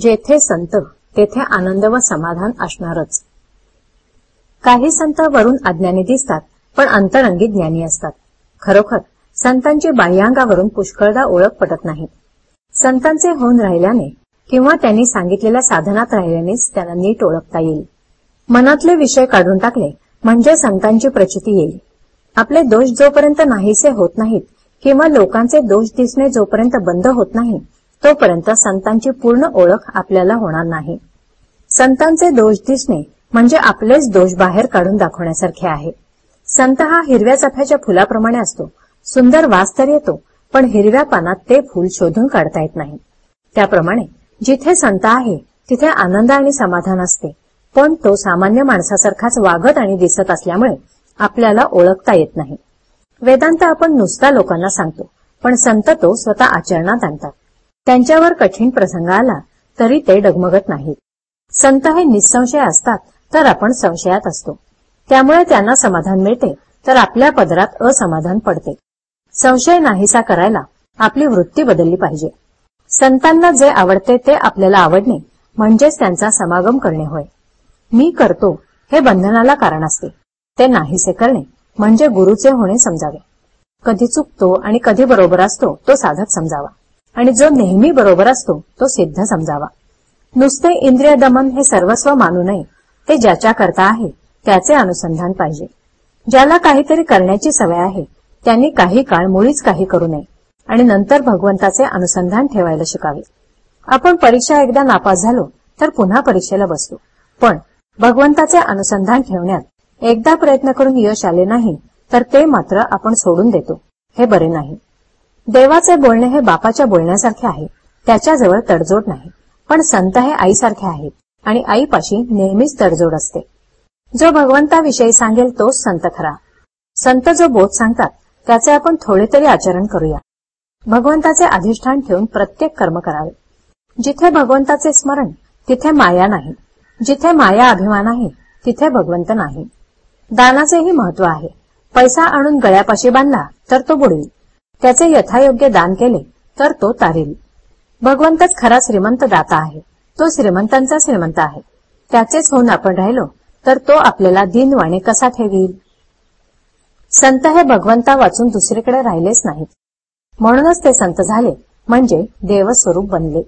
जेथे संत तेथे आनंद व समाधान असणारच. काही संत वरून अज्ञानी दिसतात पण अंतरंगी ज्ञानी असतात. खरोखर संतांची बाह्यांगावरून पुष्कळदा ओळख पटत नाही. संतांचे होऊन राहिल्याने किंवा त्यांनी सांगितलेल्या साधनात राहिल्यानेच त्यांना नीट ओळखता येईल. मनातले विषय काढून टाकले म्हणजे संतांची प्रचिती येईल. आपले दोष जोपर्यंत नाहीसे होत नाहीत किंवा लोकांचे दोष दिसणे जोपर्यंत बंद होत नाही तोपर्यंत संतांची पूर्ण ओळख आपल्याला होणार नाही. संतांचे दोष दिसणे म्हणजे आपलेच दोष बाहेर काढून दाखवण्यासारखे आहे. संत हा हिरव्या चाफ्याच्या फुलाप्रमाणे असतो. सुंदर वास तर येतो पण हिरव्या पानात ते फूल शोधून काढता येत नाही. त्याप्रमाणे जिथे संत आहे तिथे आनंद आणि समाधान असते. पण तो सामान्य माणसासारखाच वागत आणि दिसत असल्यामुळे आपल्याला ओळखता येत नाही. वेदांत आपण नुसता लोकांना सांगतो पण संत तो स्वतः आचरणात आणतात. त्यांच्यावर कठीण प्रसंग आला तरी ते डगमगत नाहीत. संत हे निसंशय असतात तर आपण संशयात असतो. त्यामुळे त्यांना समाधान मिळते तर आपल्या पदरात असमाधान पडते. संशय नाहीसा करायला आपली वृत्ती बदलली पाहिजे. संतांना जे आवडते ते आपल्याला आवडणे म्हणजेच त्यांचा समागम करणे होय. मी करतो हे बंधनाला कारण असते. ते नाहीसे करणे म्हणजे गुरुचे होणे समजावे. कधी चुकतो आणि कधी बरोबर असतो तो साधक समजावा. आणि जो नेहमी बरोबर असतो तो सिद्ध समजावा. नुसते इंद्रिय दमन हे सर्वस्व मानू नये ते ज्याच्या करता आहे त्याचे अनुसंधान पाहिजे. ज्याला काहीतरी करण्याची सवय आहे त्यांनी काही काळ मुळीच काही करू नये आणि नंतर भगवंताचे अनुसंधान ठेवायला शिकावे. आपण परीक्षा एकदा नापास झालो तर पुन्हा परीक्षेला बसतो पण भगवंताचे अनुसंधान ठेवण्यात एकदा प्रयत्न करून यश आले नाही तर ते मात्र आपण सोडून देतो. हे बरे नाही. देवाचे बोलणे हे बापाच्या बोलण्यासारखे आहे. त्याच्याजवळ तडजोड नाही. पण संत हे आईसारखे आहेत आणि आईपाशी नेहमीच तडजोड असते. जो भगवंताविषयी सांगेल तोच संत खरा. संत जो बोध सांगतात त्याचे आपण थोडे तरी आचरण करूया. भगवंताचे अधिष्ठान ठेवून प्रत्येक कर्म करावे. जिथे भगवंताचे स्मरण तिथे माया नाही. जिथे माया अभिमान आहे तिथे भगवंत नाही. दानाचेही महत्त्व आहे. पैसा आणून गळ्यापाशी बांधला तर तो बुडेल. त्याचे यथायोग्य दान केले तर तो तारेल. भगवंतच खरा श्रीमंत दाता आहे. तो श्रीमंतांचा श्रीमंत आहे. त्याचेच होऊन आपण राहिलो तर तो आपल्याला दिनवाणे कसा ठेवील? संत हे भगवंता वाचून दुसरीकडे राहिलेच नाहीत. म्हणूनच ते संत झाले म्हणजे देवस्वरूप बनले.